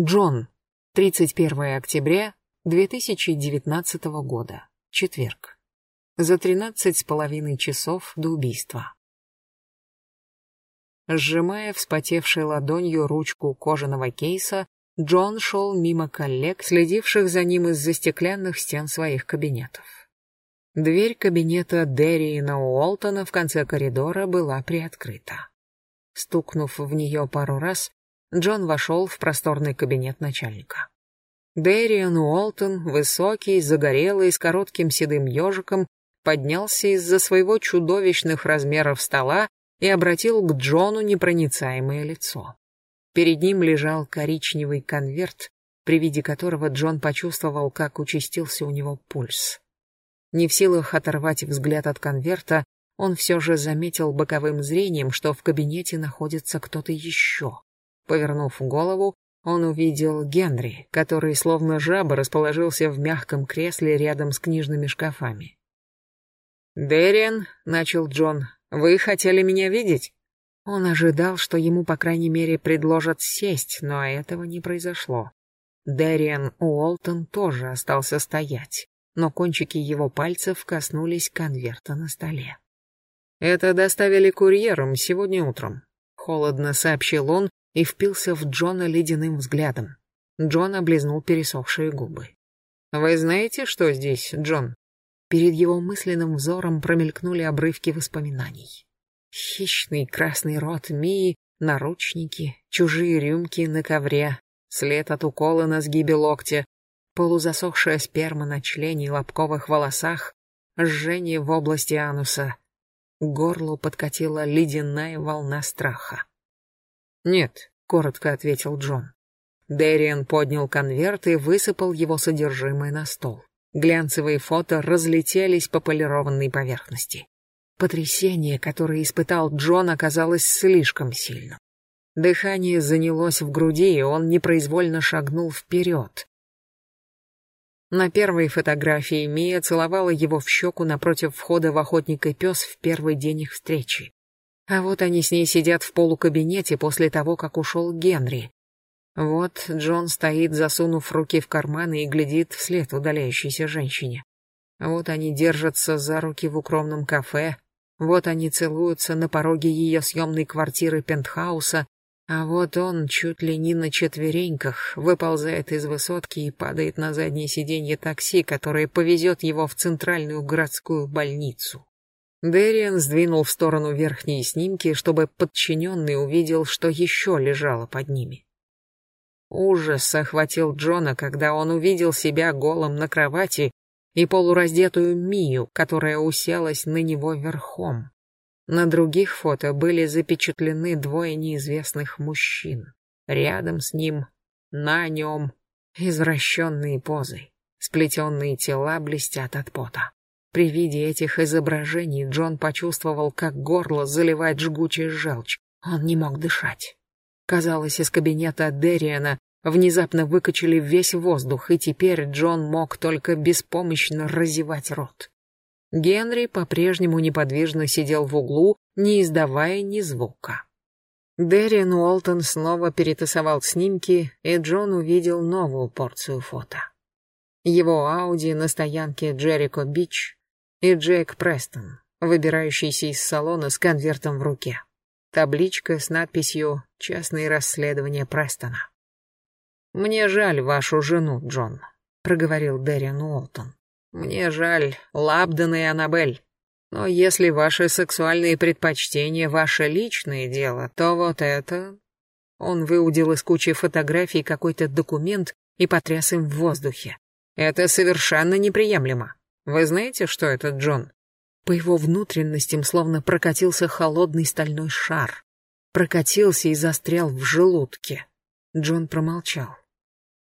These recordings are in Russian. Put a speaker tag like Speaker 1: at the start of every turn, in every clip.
Speaker 1: Джон. 31 октября 2019 года. Четверг. За 13 с половиной часов до убийства. Сжимая вспотевшей ладонью ручку кожаного кейса, Джон шел мимо коллег, следивших за ним из-за стеклянных стен своих кабинетов. Дверь кабинета Дерриена Уолтона в конце коридора была приоткрыта. Стукнув в нее пару раз, Джон вошел в просторный кабинет начальника. Дэриан Уолтон, высокий, загорелый, с коротким седым ежиком, поднялся из-за своего чудовищных размеров стола и обратил к Джону непроницаемое лицо. Перед ним лежал коричневый конверт, при виде которого Джон почувствовал, как участился у него пульс. Не в силах оторвать взгляд от конверта, он все же заметил боковым зрением, что в кабинете находится кто-то еще. Повернув голову, он увидел Генри, который словно жаба расположился в мягком кресле рядом с книжными шкафами. «Дерриан», — начал Джон, — «вы хотели меня видеть?» Он ожидал, что ему, по крайней мере, предложат сесть, но этого не произошло. Дерриан Уолтон тоже остался стоять, но кончики его пальцев коснулись конверта на столе. «Это доставили курьером сегодня утром», — холодно сообщил он, и впился в Джона ледяным взглядом. Джон облизнул пересохшие губы. «Вы знаете, что здесь, Джон?» Перед его мысленным взором промелькнули обрывки воспоминаний. Хищный красный рот Мии, наручники, чужие рюмки на ковре, след от укола на сгибе локтя, полузасохшая сперма на члене и лобковых волосах, жжение в области ануса. К горлу подкатила ледяная волна страха. «Нет», — коротко ответил Джон. Дэриан поднял конверт и высыпал его содержимое на стол. Глянцевые фото разлетелись по полированной поверхности. Потрясение, которое испытал Джон, оказалось слишком сильным. Дыхание занялось в груди, и он непроизвольно шагнул вперед. На первой фотографии Мия целовала его в щеку напротив входа в охотник и пес в первый день их встречи. А вот они с ней сидят в полукабинете после того, как ушел Генри. Вот Джон стоит, засунув руки в карманы и глядит вслед удаляющейся женщине. Вот они держатся за руки в укромном кафе. Вот они целуются на пороге ее съемной квартиры пентхауса. А вот он чуть ли не на четвереньках выползает из высотки и падает на заднее сиденье такси, которое повезет его в центральную городскую больницу. Дэриан сдвинул в сторону верхние снимки, чтобы подчиненный увидел, что еще лежало под ними. Ужас охватил Джона, когда он увидел себя голым на кровати и полураздетую Мию, которая уселась на него верхом. На других фото были запечатлены двое неизвестных мужчин. Рядом с ним, на нем, извращенные позы. Сплетенные тела блестят от пота. При виде этих изображений Джон почувствовал, как горло заливает жгучая желчь. Он не мог дышать. Казалось, из кабинета Дерриана внезапно выкачали весь воздух, и теперь Джон мог только беспомощно разевать рот. Генри по-прежнему неподвижно сидел в углу, не издавая ни звука. Дерриан Уолтон снова перетасовал снимки, и Джон увидел новую порцию фото. Его Ауди на стоянке Джерико Бич и Джек Престон, выбирающийся из салона с конвертом в руке. Табличка с надписью «Частные расследования Престона». «Мне жаль вашу жену, Джон», — проговорил Дерриан Уолтон. «Мне жаль Лабдена и Аннабель. Но если ваши сексуальные предпочтения — ваше личное дело, то вот это...» Он выудил из кучи фотографий какой-то документ и потряс им в воздухе. «Это совершенно неприемлемо. Вы знаете, что это, Джон? По его внутренностям словно прокатился холодный стальной шар. Прокатился и застрял в желудке. Джон промолчал.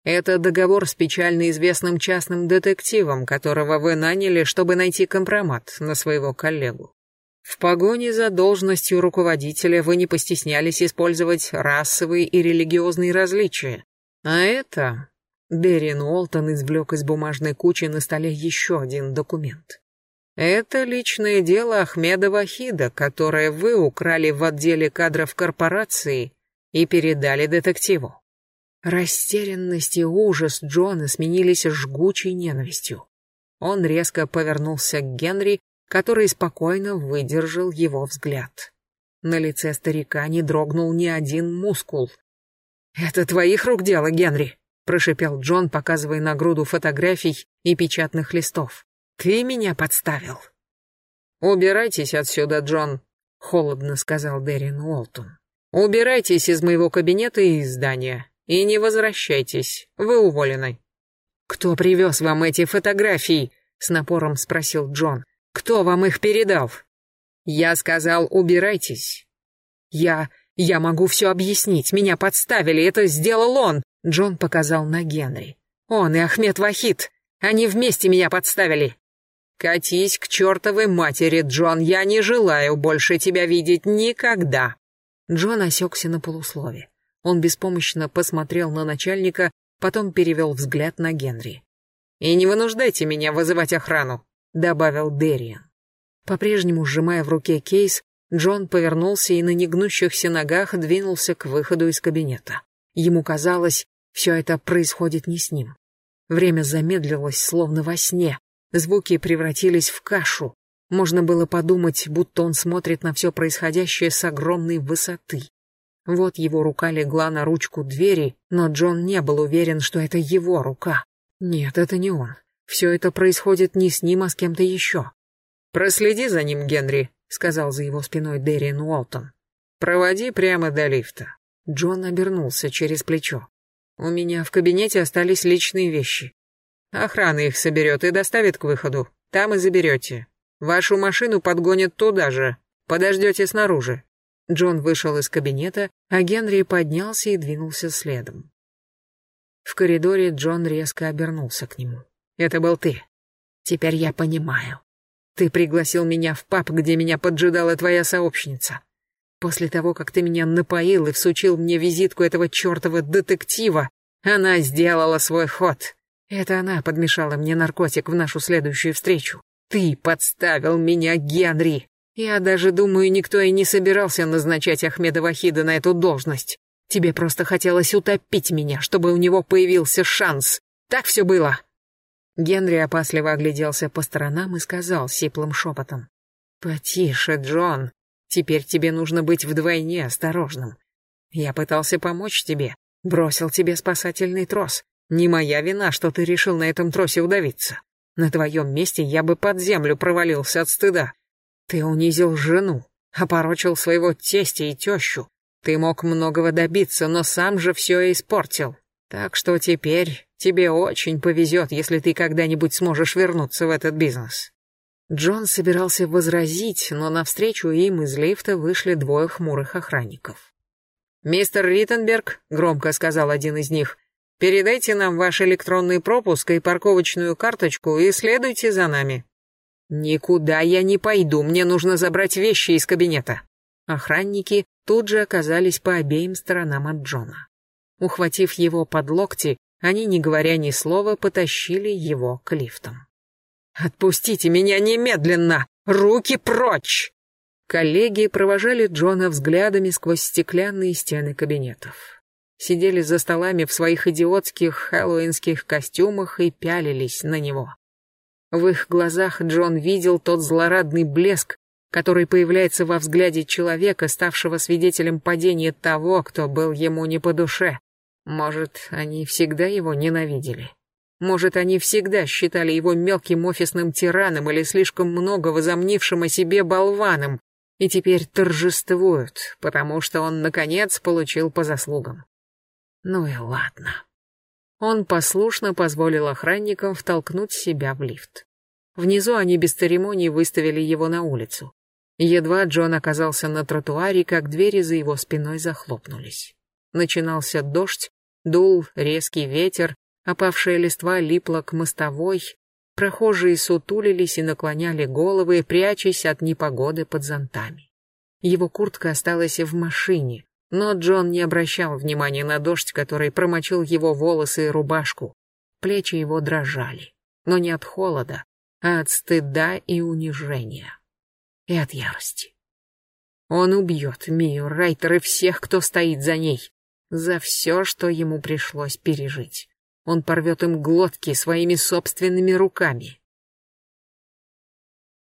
Speaker 1: Это договор с печально известным частным детективом, которого вы наняли, чтобы найти компромат на своего коллегу. В погоне за должностью руководителя вы не постеснялись использовать расовые и религиозные различия. А это Дерин Уолтон извлек из бумажной кучи на столе еще один документ. Это личное дело Ахмеда Вахида, которое вы украли в отделе кадров корпорации и передали детективу. Растерянность и ужас Джона сменились жгучей ненавистью. Он резко повернулся к Генри, который спокойно выдержал его взгляд. На лице старика не дрогнул ни один мускул. «Это твоих рук дело, Генри», — прошипел Джон, показывая на груду фотографий и печатных листов. «Ты меня подставил». «Убирайтесь отсюда, Джон», — холодно сказал Дерин Уолтон. «Убирайтесь из моего кабинета и из здания, и не возвращайтесь, вы уволены». «Кто привез вам эти фотографии?» — с напором спросил Джон. «Кто вам их передал?» «Я сказал, убирайтесь». «Я... я могу все объяснить, меня подставили, это сделал он!» Джон показал на Генри. «Он и Ахмед Вахид, они вместе меня подставили!» «Катись к чертовой матери, Джон, я не желаю больше тебя видеть никогда!» Джон осекся на полуслове. Он беспомощно посмотрел на начальника, потом перевел взгляд на Генри. «И не вынуждайте меня вызывать охрану», — добавил Дерриан. По-прежнему сжимая в руке кейс, Джон повернулся и на негнущихся ногах двинулся к выходу из кабинета. Ему казалось, все это происходит не с ним. Время замедлилось, словно во сне. Звуки превратились в кашу. Можно было подумать, будто он смотрит на все происходящее с огромной высоты. Вот его рука легла на ручку двери, но Джон не был уверен, что это его рука. Нет, это не он. Все это происходит не с ним, а с кем-то еще. «Проследи за ним, Генри», — сказал за его спиной Дерриен Уолтон. «Проводи прямо до лифта». Джон обернулся через плечо. «У меня в кабинете остались личные вещи. Охрана их соберет и доставит к выходу. Там и заберете. Вашу машину подгонят туда же. Подождете снаружи». Джон вышел из кабинета, а Генри поднялся и двинулся следом. В коридоре Джон резко обернулся к нему. «Это был ты. Теперь я понимаю. Ты пригласил меня в паб, где меня поджидала твоя сообщница. После того, как ты меня напоил и всучил мне визитку этого чертова детектива, она сделала свой ход. Это она подмешала мне наркотик в нашу следующую встречу. Ты подставил меня, Генри. Я даже думаю, никто и не собирался назначать Ахмеда Вахида на эту должность. Тебе просто хотелось утопить меня, чтобы у него появился шанс. Так все было. Генри опасливо огляделся по сторонам и сказал сиплым шепотом. «Потише, Джон. Теперь тебе нужно быть вдвойне осторожным. Я пытался помочь тебе, бросил тебе спасательный трос. Не моя вина, что ты решил на этом тросе удавиться. На твоем месте я бы под землю провалился от стыда. Ты унизил жену, опорочил своего тестя и тещу. Ты мог многого добиться, но сам же все испортил. Так что теперь тебе очень повезет, если ты когда-нибудь сможешь вернуться в этот бизнес». Джон собирался возразить, но навстречу им из лифта вышли двое хмурых охранников. «Мистер Риттенберг», — громко сказал один из них, — «передайте нам ваш электронный пропуск и парковочную карточку и следуйте за нами». «Никуда я не пойду, мне нужно забрать вещи из кабинета». Охранники тут же оказались по обеим сторонам от Джона. Ухватив его под локти, они, не говоря ни слова, потащили его к лифтам. «Отпустите меня немедленно! Руки прочь!» Коллеги провожали Джона взглядами сквозь стеклянные стены кабинетов. Сидели за столами в своих идиотских хэллоуинских костюмах и пялились на него. В их глазах Джон видел тот злорадный блеск, который появляется во взгляде человека, ставшего свидетелем падения того, кто был ему не по душе. Может, они всегда его ненавидели? Может, они всегда считали его мелким офисным тираном или слишком много возомнившим о себе болваном, и теперь торжествуют, потому что он, наконец, получил по заслугам. Ну и ладно. Он послушно позволил охранникам втолкнуть себя в лифт. Внизу они без церемоний выставили его на улицу. Едва Джон оказался на тротуаре, как двери за его спиной захлопнулись. Начинался дождь, дул резкий ветер, опавшая листва липла к мостовой, прохожие сутулились и наклоняли головы, прячась от непогоды под зонтами. Его куртка осталась в машине, но Джон не обращал внимания на дождь, который промочил его волосы и рубашку. Плечи его дрожали, но не от холода, а от стыда и унижения. И от ярости. Он убьет Мию Райтер и всех, кто стоит за ней. за все, что ему пришлось пережить. Он порвет им глотки своими собственными руками.